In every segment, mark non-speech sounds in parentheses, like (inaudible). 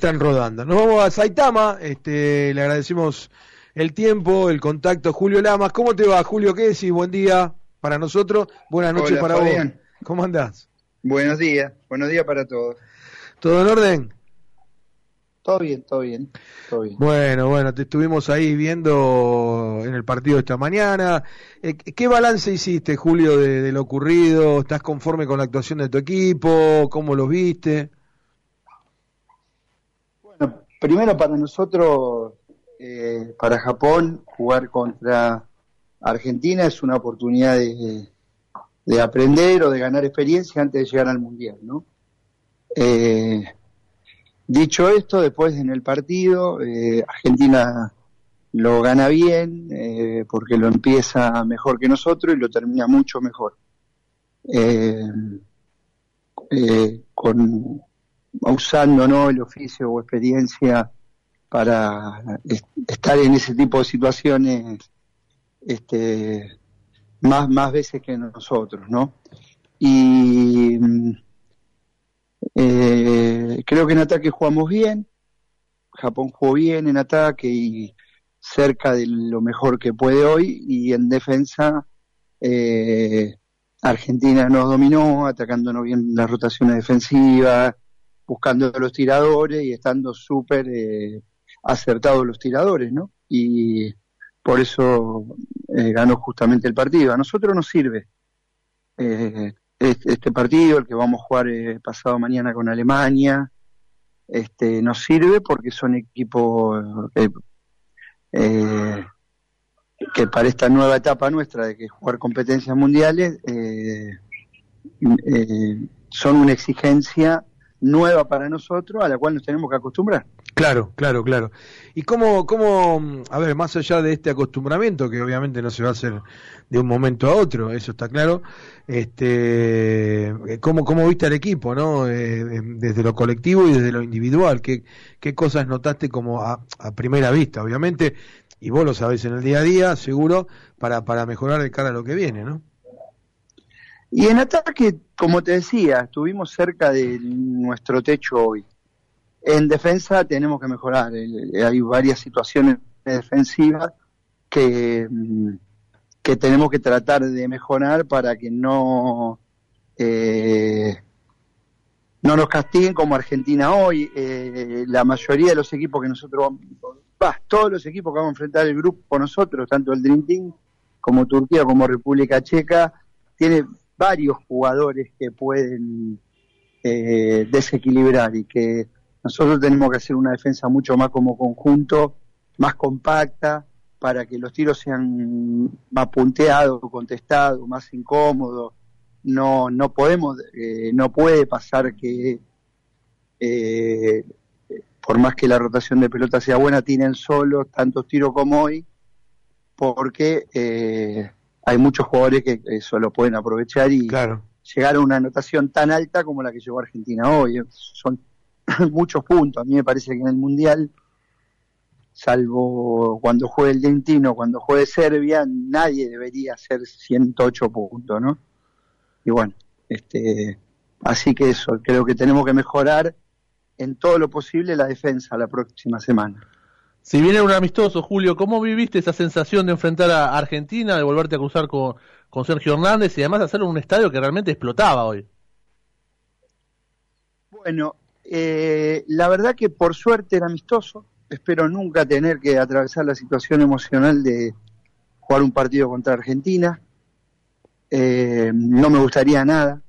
están rodando. Nos vamos a Saitama, este, le agradecemos el tiempo, el contacto. Julio Lamas, ¿cómo te va, Julio? ¿Qué decís? Buen día para nosotros, buenas noches para vos. ¿Cómo andás? Buenos días, buenos días para todos. ¿Todo en orden? Todo bien, todo bien, todo bien. Bueno, bueno, te estuvimos ahí viendo en el partido esta mañana. Eh, ¿Qué balance hiciste, Julio, de, de lo ocurrido? ¿Estás conforme con la actuación de tu equipo? ¿Cómo lo viste? Primero para nosotros, eh, para Japón, jugar contra Argentina es una oportunidad de, aprender o de ganar experiencia antes de llegar al Mundial, ¿no? Eh, dicho esto, después en el partido, eh, Argentina lo gana bien porque lo empieza mejor que nosotros y lo termina mucho mejor. con usando ¿no? el oficio o experiencia para estar en ese tipo de situaciones este, más, más veces que nosotros, ¿no? Y eh, creo que en ataque jugamos bien, Japón jugó bien en ataque y cerca de lo mejor que puede hoy, y en defensa eh, Argentina nos dominó, atacándonos bien las rotaciones defensivas, buscando los tiradores y estando súper eh, acertados los tiradores, ¿no? Y por eso eh, ganó justamente el partido. A nosotros nos sirve eh, este partido, el que vamos a jugar eh, pasado mañana con Alemania, este, nos sirve porque son equipos que para esta nueva etapa nuestra de que jugar competencias mundiales son una exigencia nueva para nosotros a la cual nos tenemos que acostumbrar. Claro, claro, claro. ¿Y cómo, cómo, a ver, más allá de este acostumbramiento, que obviamente no se va a hacer de un momento a otro, eso está claro, este, ¿cómo, cómo viste al equipo, no? Eh, desde lo colectivo y desde lo individual, ¿qué, qué cosas notaste como a, a primera vista, obviamente, y vos lo sabés en el día a día, seguro, para, para mejorar de cara a lo que viene, ¿no? Y en ataque, como te decía, estuvimos cerca de nuestro techo hoy. En defensa tenemos que mejorar. Hay varias situaciones defensivas que, mm, que tenemos que tratar de mejorar para que no, eh, no nos castiguen como Argentina hoy. Eh, la mayoría de los equipos que nosotros, bah, todos los equipos que vamos a enfrentar el grupo nosotros, tanto el Dream Team como Turquía como República Checa, tiene varios jugadores que pueden eh, desequilibrar y que nosotros tenemos que hacer una defensa mucho más como conjunto, más compacta, para que los tiros sean más punteados, contestados, más incómodos. No, no podemos, eh, no puede pasar que eh, por más que la rotación de pelota sea buena, tienen solos tantos tiros como hoy, porque eh, hay muchos jugadores que eso lo pueden aprovechar y llegar a una anotación tan alta como la que llegó Argentina hoy. Son (laughs) muchos puntos. A mí me parece que en el Mundial, salvo cuando juegue el Argentino, cuando juegue Serbia, nadie debería hacer 108 puntos, ¿no? Y bueno, este, así que eso, creo que tenemos que mejorar en todo lo posible la defensa la próxima semana. Si viene un amistoso, Julio, ¿cómo viviste esa sensación de enfrentar a Argentina, de volverte a cruzar con, Sergio Hernández y además hacerlo en un estadio que realmente explotaba hoy? Bueno, eh, la verdad que por suerte era amistoso. Espero nunca tener que atravesar la situación emocional de jugar un partido contra Argentina. Eh, no me gustaría nada.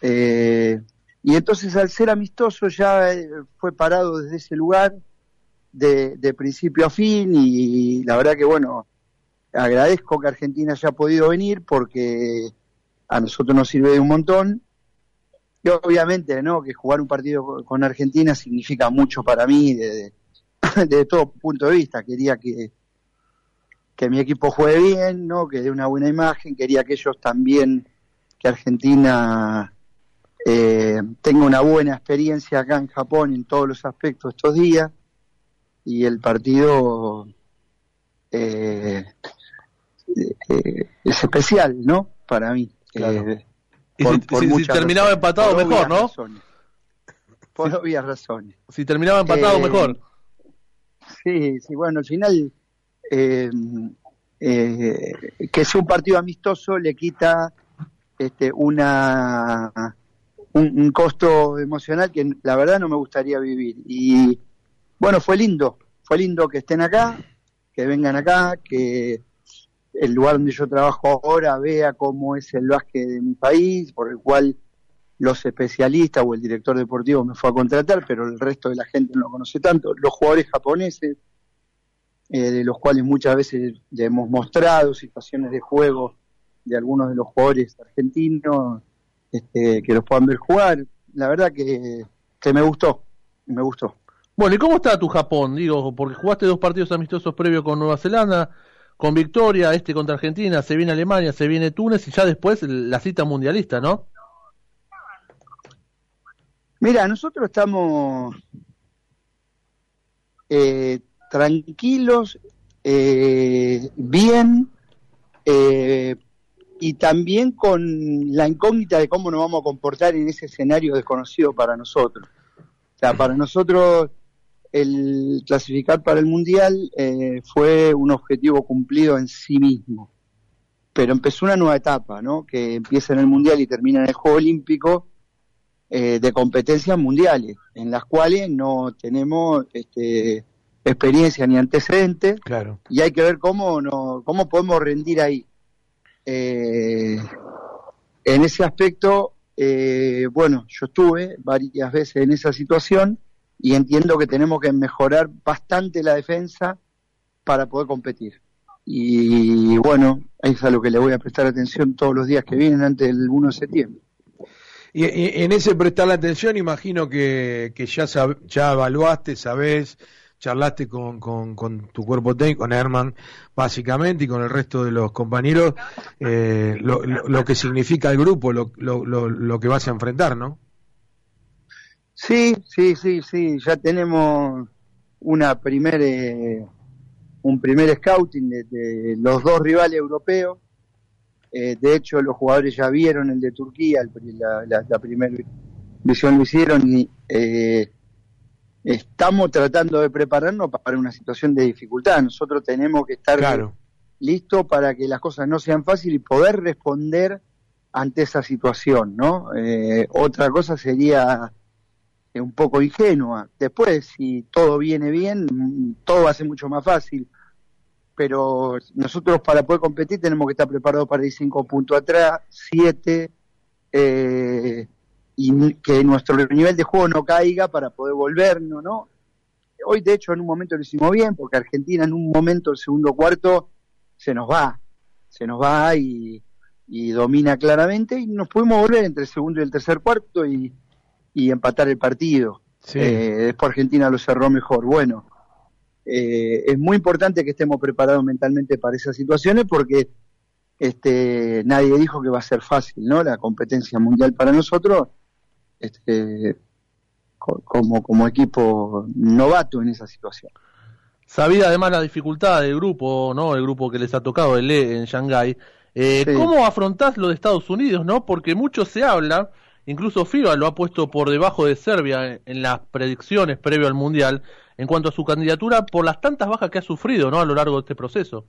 Eh, y entonces al ser amistoso ya fue parado desde ese lugar de, principio a fin y la verdad que bueno, agradezco que Argentina haya podido venir porque a nosotros nos sirve de un montón. Y obviamente, ¿no? Que jugar un partido con Argentina significa mucho para mí desde (laughs) de todo punto de vista. Quería que, que mi equipo juegue bien, ¿no? Que dé una buena imagen. Quería que ellos también, que Argentina eh, tenga una buena experiencia acá en Japón en todos los aspectos estos días y el partido eh, eh, es especial, ¿no? Para mí. Eh, y si, terminaba empatado mejor, ¿no? por obvias razones. Si terminaba empatado, Eh, mejor. Sí, sí, bueno, al final eh, eh, que sea un partido amistoso le quita este, una un, un costo emocional que la verdad no me gustaría vivir. Y bueno, fue lindo, fue lindo que estén acá, que vengan acá, que el lugar donde yo trabajo ahora vea cómo es el básquet de mi país, por el cual los especialistas o el director deportivo me fue a contratar, pero el resto de la gente no lo conoce tanto. Los jugadores japoneses, eh, de los cuales muchas veces le hemos mostrado situaciones de juego de algunos de los jugadores argentinos, este, que los puedan ver jugar. La verdad que, que me gustó, me gustó. Bueno, ¿y cómo está tu Japón? Digo, porque jugaste dos partidos amistosos previos con Nueva Zelanda, con victoria, este contra Argentina, se viene Alemania, se viene Túnez y ya después la cita mundialista, ¿no? Mira, nosotros estamos eh, tranquilos, eh, bien, eh, y también con la incógnita de cómo nos vamos a comportar en ese escenario desconocido para nosotros. O sea, para nosotros el clasificar para el Mundial eh, fue un objetivo cumplido en sí mismo. Pero empezó una nueva etapa, ¿no? Que empieza en el Mundial y termina en el Juego Olímpico eh, de competencias mundiales, en las cuales no tenemos este, experiencia ni antecedentes Claro. y hay que ver cómo, no, cómo podemos rendir ahí. Eh, en ese aspecto, eh, bueno, yo estuve varias veces en esa situación y entiendo que tenemos que mejorar bastante la defensa para poder competir. Y bueno, es a lo que le voy a prestar atención todos los días que vienen antes del 1 de septiembre. Y, en ese prestar la atención, imagino que, que ya ya evaluaste, sabés, charlaste con, con, con tu cuerpo técnico, con Herman, básicamente, y con el resto de los compañeros, eh, lo, lo, que significa el grupo, lo, lo que vas a enfrentar, ¿no? Sí, sí, sí, sí, ya tenemos una primer, eh, un primer scouting de, de los dos rivales europeos. Eh, de hecho, los jugadores ya vieron el de Turquía, el la, la, la primera visión lo hicieron y eh, estamos tratando de prepararnos para una situación de dificultad. Nosotros tenemos que estar Claro. listos para que las cosas no sean fáciles y poder responder ante esa situación, ¿no? Eh, otra cosa sería un poco ingenua. Después, si todo viene bien, todo va a ser mucho más fácil. Pero nosotros para poder competir tenemos que estar preparados para ir cinco puntos atrás, siete, eh, y que nuestro nivel de juego no caiga para poder volvernos, ¿no? Hoy, de hecho, en un momento lo hicimos bien, porque Argentina en un momento, el segundo cuarto, se nos va, se nos va y, y domina claramente, y nos pudimos volver entre el segundo y el tercer cuarto y, y empatar el partido. Sí. Eh, después Argentina lo cerró mejor. Bueno, eh, es muy importante que estemos preparados mentalmente para esas situaciones porque este, nadie dijo que va a ser fácil, ¿no? La competencia mundial para nosotros, este, co- como, como equipo novato en esa situación. Sabida además la dificultad del grupo, ¿no? El grupo que les ha tocado, el E en Shanghái. Eh, Sí. ¿Cómo afrontás lo de Estados Unidos, no? Porque mucho se habla, incluso FIBA lo ha puesto por debajo de Serbia en, las predicciones previo al Mundial, en cuanto a su candidatura por las tantas bajas que ha sufrido, ¿no? A lo largo de este proceso.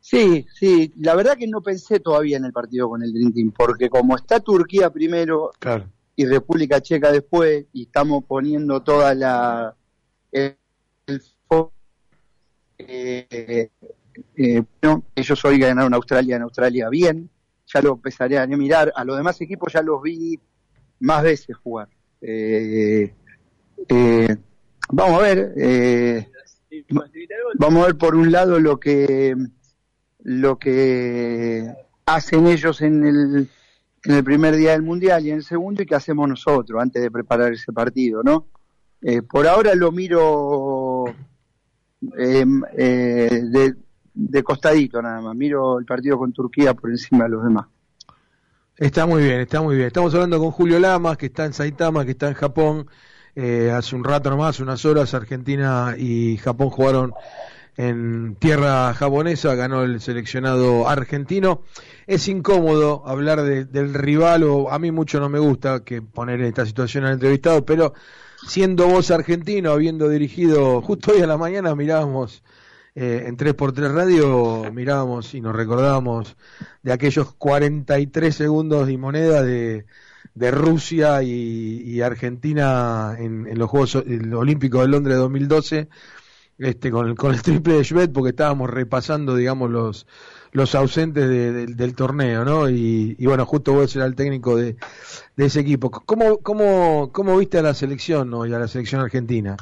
Sí, sí, la verdad que no pensé todavía en el partido con el Dream Team, porque como está Turquía primero Claro. y República Checa después, y estamos poniendo toda la el, el fo- eh, eh, no, ellos hoy ganaron Australia en Australia bien, ya lo empezaré a mirar, a los demás equipos ya los vi más veces jugar. Eh, eh, vamos a ver, eh, vamos a ver por un lado lo que lo que hacen ellos en el en el primer día del mundial y en el segundo y qué hacemos nosotros antes de preparar ese partido, ¿no? Eh, por ahora lo miro de, de costadito nada más, miro el partido con Turquía por encima de los demás. Está muy bien, está muy bien. Estamos hablando con Julio Lamas, que está en Saitama, que está en Japón. Eh, hace un rato nomás, unas horas, Argentina y Japón jugaron en tierra japonesa, ganó el seleccionado argentino. Es incómodo hablar del rival, o a mí mucho no me gusta que poner esta situación al entrevistado, pero siendo vos argentino, habiendo dirigido, justo hoy a la mañana mirábamos eh, en 3x3 Radio, mirábamos y nos recordábamos de aquellos 43 segundos y moneda de, de Rusia y, Argentina en, los Juegos Olímpicos de Londres 2012 este, con, el, con el triple de Schmidt porque estábamos repasando, digamos, los, los ausentes del torneo, ¿no? Y, bueno, justo vos eras el técnico de, ese equipo. ¿Cómo, cómo, ¿Cómo viste a la selección ¿no? y a la selección argentina?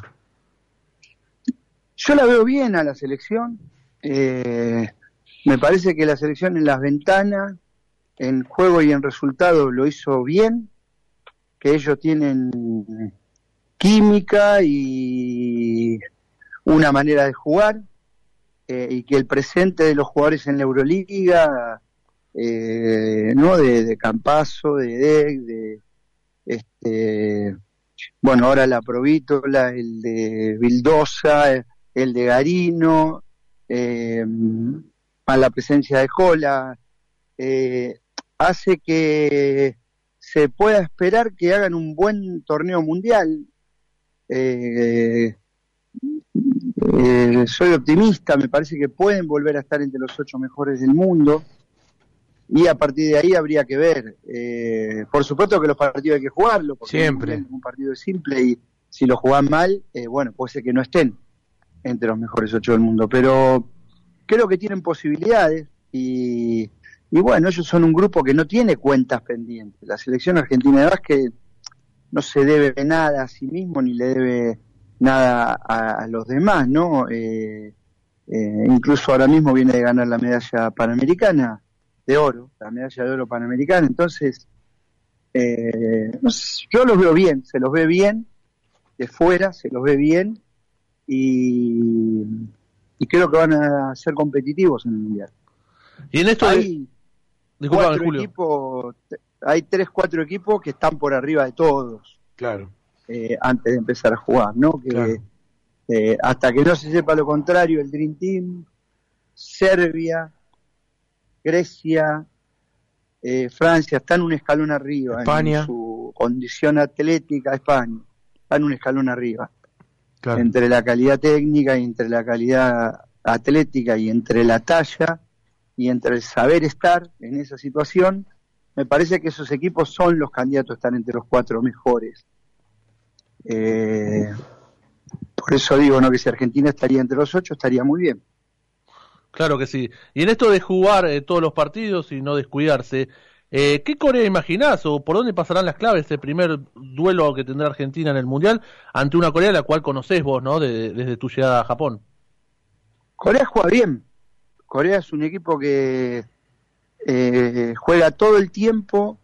Yo la veo bien a la selección. Eh, me parece que la selección en las ventanas, en juego y en resultado, lo hizo bien. Que ellos tienen química y una manera de jugar eh, y que el presente de los jugadores en la Euroliga, eh, ¿no? De, de de Dec, de este, bueno, ahora la Provítola, el de Vildosa, el de Garino, eh, a la presencia de Jola, eh, hace que se pueda esperar que hagan un buen torneo mundial. Eh, eh, soy optimista, me parece que pueden volver a estar entre los ocho mejores del mundo y a partir de ahí habría que ver. Eh, por supuesto que los partidos hay que jugarlo, porque Siempre. un partido es simple y si lo juegan mal, eh, bueno, puede ser que no estén entre los mejores ocho del mundo, pero creo que tienen posibilidades y, y bueno, ellos son un grupo que no tiene cuentas pendientes. La selección argentina de básquet no se debe nada a sí mismo ni le debe nada a, los demás, ¿no? Eh, eh, incluso ahora mismo viene de ganar la medalla panamericana de oro, la medalla de oro panamericana, entonces eh, yo los veo bien, se los ve bien de fuera, se los ve bien y, creo que van a ser competitivos en el mundial. Y en esto hay cuatro equipos, hay tres, cuatro equipos que están por arriba de todos. Claro. Eh, antes de empezar a jugar, ¿no? Que eh, hasta que no se sepa lo contrario, el Dream Team, Serbia, Grecia, eh, Francia están un escalón arriba España. en su condición atlética, España, están un escalón arriba. Entre la calidad técnica y entre la calidad atlética y entre la talla y entre el saber estar en esa situación, me parece que esos equipos son los candidatos a estar entre los cuatro mejores. Eh, por eso digo, ¿no? Que si Argentina estaría entre los ocho, estaría muy bien. Claro que sí. Y en esto de jugar eh, todos los partidos y no descuidarse, eh, ¿qué Corea imaginás o por dónde pasarán las claves el primer duelo que tendrá Argentina en el Mundial ante una Corea la cual conocés vos, ¿no? desde tu llegada a Japón. Corea juega bien. Corea es un equipo que eh, juega todo el tiempo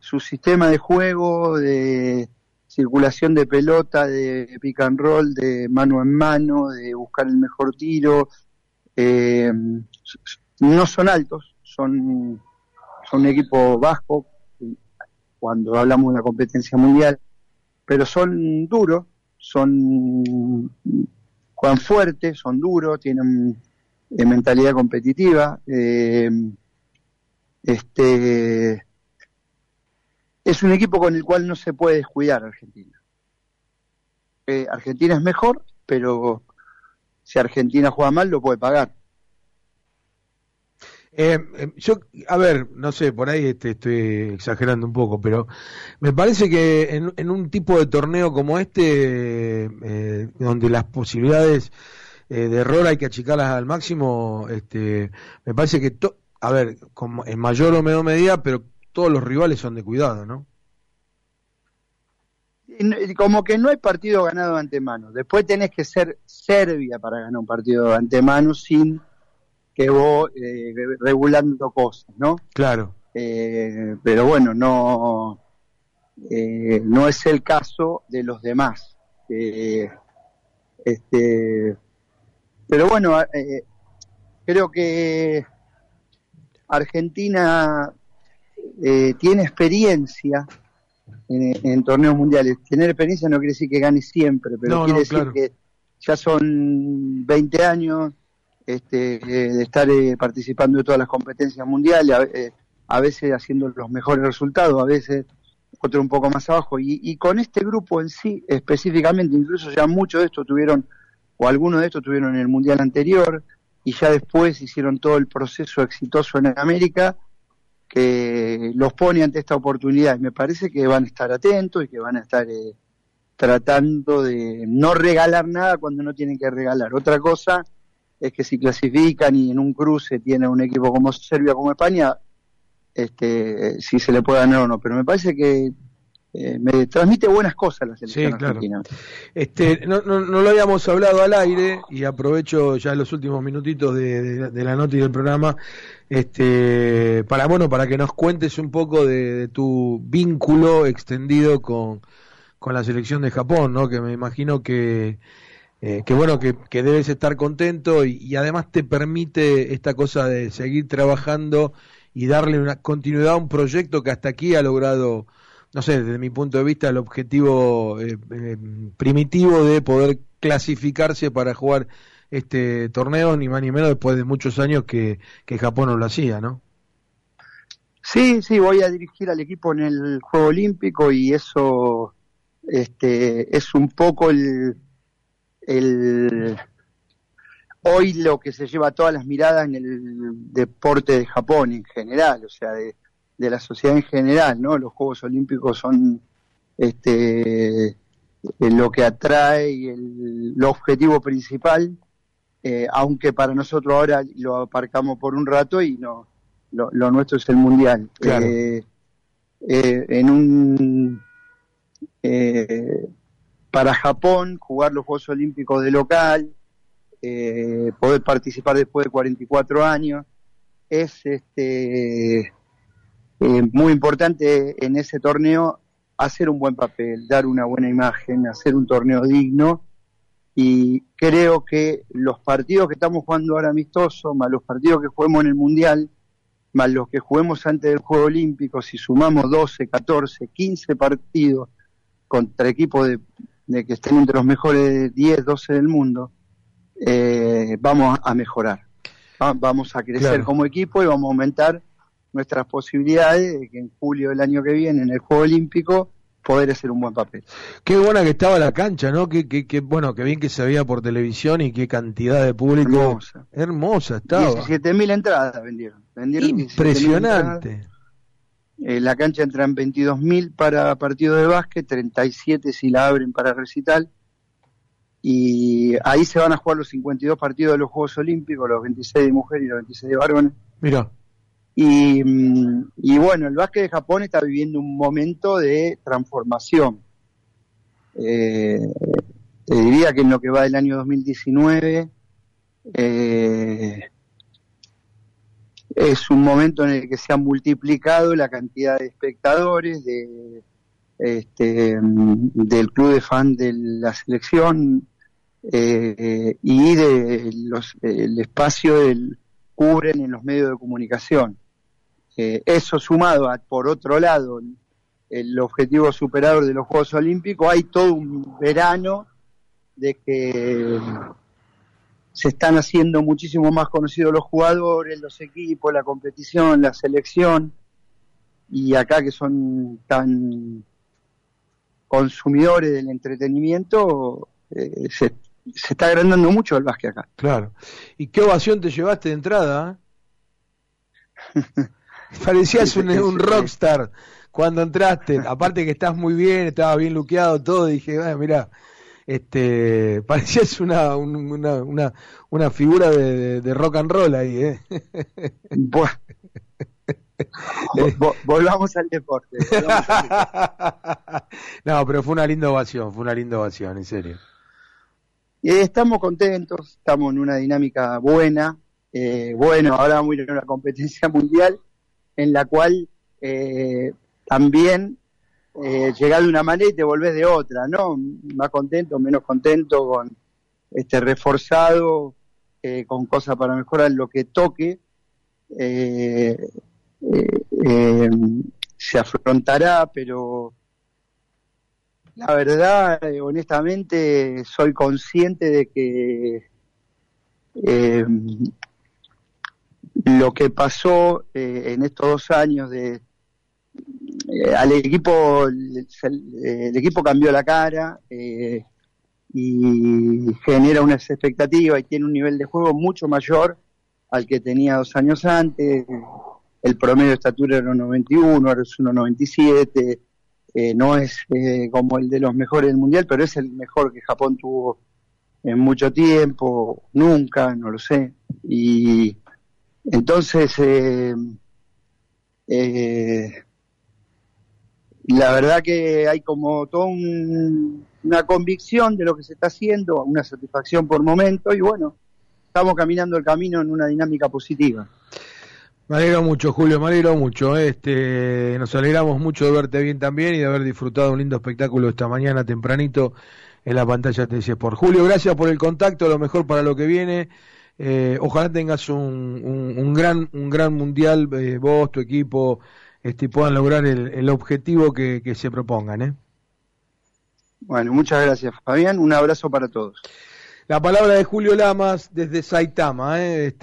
su sistema de juego, de, circulación de pelota, de pick and roll, de mano en mano, de buscar el mejor tiro. Eh, no son altos, son un equipo bajo cuando hablamos de una competencia mundial, pero son duros, son juegan fuerte, son duros, tienen eh, mentalidad competitiva. Eh, este es un equipo con el cual no se puede descuidar Argentina. Eh, Argentina es mejor, pero si Argentina juega mal lo puede pagar. Eh, eh, yo, a ver, no sé, por ahí este, estoy exagerando un poco, pero me parece que en, un tipo de torneo como este, donde las posibilidades de error hay que achicarlas al máximo, este, me parece que, a ver, en mayor o menor medida, pero todos los rivales son de cuidado, ¿no? Como que no hay partido ganado de antemano. Después tenés que ser Serbia para ganar un partido de antemano sin que vos eh, regulando cosas, ¿no? Claro. Eh, pero bueno, no, eh, no es el caso de los demás. este, pero bueno, creo que Argentina eh, tiene experiencia en, torneos mundiales. Tener experiencia no quiere decir que gane siempre, pero quiere decir que ya son 20 años este, de estar participando de todas las competencias mundiales, a, veces haciendo los mejores resultados, a veces otro un poco más abajo. Y, y, con este grupo en sí, específicamente, incluso ya muchos de estos tuvieron, o algunos de estos tuvieron en el mundial anterior, y ya después hicieron todo el proceso exitoso en América, que los pone ante esta oportunidad. Y me parece que van a estar atentos y que van a estar eh, tratando de no regalar nada cuando no tienen que regalar. Otra cosa es que si clasifican y en un cruce tiene un equipo como Serbia, como España, este, si se le puede ganar o no. Pero me parece que eh, me transmite buenas cosas la selección argentina. Este, no, no, no, lo habíamos hablado al aire y aprovecho ya los últimos minutitos de, la nota y del programa este, para bueno para que nos cuentes un poco de, tu vínculo extendido con, con la selección de Japón, ¿no? Que me imagino que eh, que bueno que, debes estar contento y, y además te permite esta cosa de seguir trabajando y darle una continuidad a un proyecto que hasta aquí ha logrado no sé, desde mi punto de vista, el objetivo eh, eh, primitivo de poder clasificarse para jugar este torneo, ni más ni menos después de muchos años que, que Japón no lo hacía, ¿no? Sí, sí, voy a dirigir al equipo en el Juego Olímpico y eso este, es un poco el, el hoy lo que se lleva todas las miradas en el deporte de Japón en general, o sea, de, de la sociedad en general, ¿no? Los Juegos Olímpicos son este eh, lo que atrae y el, objetivo principal, eh, aunque para nosotros ahora lo aparcamos por un rato y no lo, nuestro es el mundial. Eh, en un para Japón jugar los Juegos Olímpicos de local, poder participar después de 44 años. Es este eh, muy importante en ese torneo hacer un buen papel, dar una buena imagen, hacer un torneo digno. Y creo que los partidos que estamos jugando ahora amistosos, más los partidos que juguemos en el Mundial, más los que juguemos antes del Juego Olímpico, si sumamos 12, 14, 15 partidos contra equipos de, que estén entre los mejores 10, 12 del mundo, eh, vamos a mejorar. vamos a crecer como equipo y vamos a aumentar nuestras posibilidades de que en julio del año que viene, en el Juego Olímpico, poder hacer un buen papel. Qué buena que estaba la cancha, ¿no? Qué, qué, bueno, qué bien que se veía por televisión y qué cantidad de público. Hermosa. Hermosa estaba. 17.000 entradas vendieron. vendieron Impresionante. Eh, la cancha entra en 22.000 para partido de básquet, 37 si la abren para recital. Y ahí se van a jugar los 52 partidos de los Juegos Olímpicos, los 26 de mujeres y los 26 de varones. Mira. Y, bueno, el básquet de Japón está viviendo un momento de transformación. Eh, te diría que en lo que va del año 2019 eh, es un momento en el que se ha multiplicado la cantidad de espectadores de, este, del club de fan de la selección eh, y de los, el espacio del cubren en los medios de comunicación. Eh, eso sumado a, por otro lado, el objetivo superador de los Juegos Olímpicos, hay todo un verano de que se están haciendo muchísimo más conocidos los jugadores, los equipos, la competición, la selección, y acá que son tan consumidores del entretenimiento, eh, se, se, está agrandando mucho el básquet acá. Claro. ¿Y qué ovación te llevaste de entrada? (laughs) Parecías un, un rockstar cuando entraste. Aparte que estás muy bien, estaba bien luqueado todo. Dije, ah, mira, este, (laughs) parecías una, una, una, una figura de, de, rock and roll ahí, ¿eh? (laughs) volvamos al deporte. (laughs) no, pero fue una linda ovación, fue una linda ovación, en serio. estamos contentos, estamos en una dinámica buena. Eh, bueno, ahora vamos a ir a una competencia mundial en la cual eh, también eh, llegás de una manera y te volvés de otra, ¿no? Más contento, menos contento, con este reforzado, eh, con cosas para mejorar lo que toque. Eh, se afrontará, pero la verdad, honestamente, soy consciente de que Eh, lo que pasó eh, en estos dos años de eh, al equipo el, equipo cambió la cara y genera unas expectativas y tiene un nivel de juego mucho mayor al que tenía dos años antes el promedio de estatura era 1,91, ahora es 1,97, eh, no es eh, como el de los mejores del mundial, pero es el mejor que Japón tuvo en mucho tiempo, nunca, no lo sé. Y entonces, eh, la verdad que hay como toda una convicción de lo que se está haciendo, una satisfacción por momento, y bueno, estamos caminando el camino en una dinámica positiva. Me alegro mucho, Julio, me alegro mucho. Este, nos alegramos mucho de verte bien también y de haber disfrutado un lindo espectáculo esta mañana tempranito en la pantalla de por Julio, gracias por el contacto, lo mejor para lo que viene. Eh, ojalá tengas un, un, gran un gran mundial, eh, vos, tu equipo, este, y puedan lograr el, el objetivo que, que, se propongan. ¿eh? Bueno, muchas gracias, Fabián. Un abrazo para todos. La palabra de Julio Lamas desde Saitama. ¿eh? Este,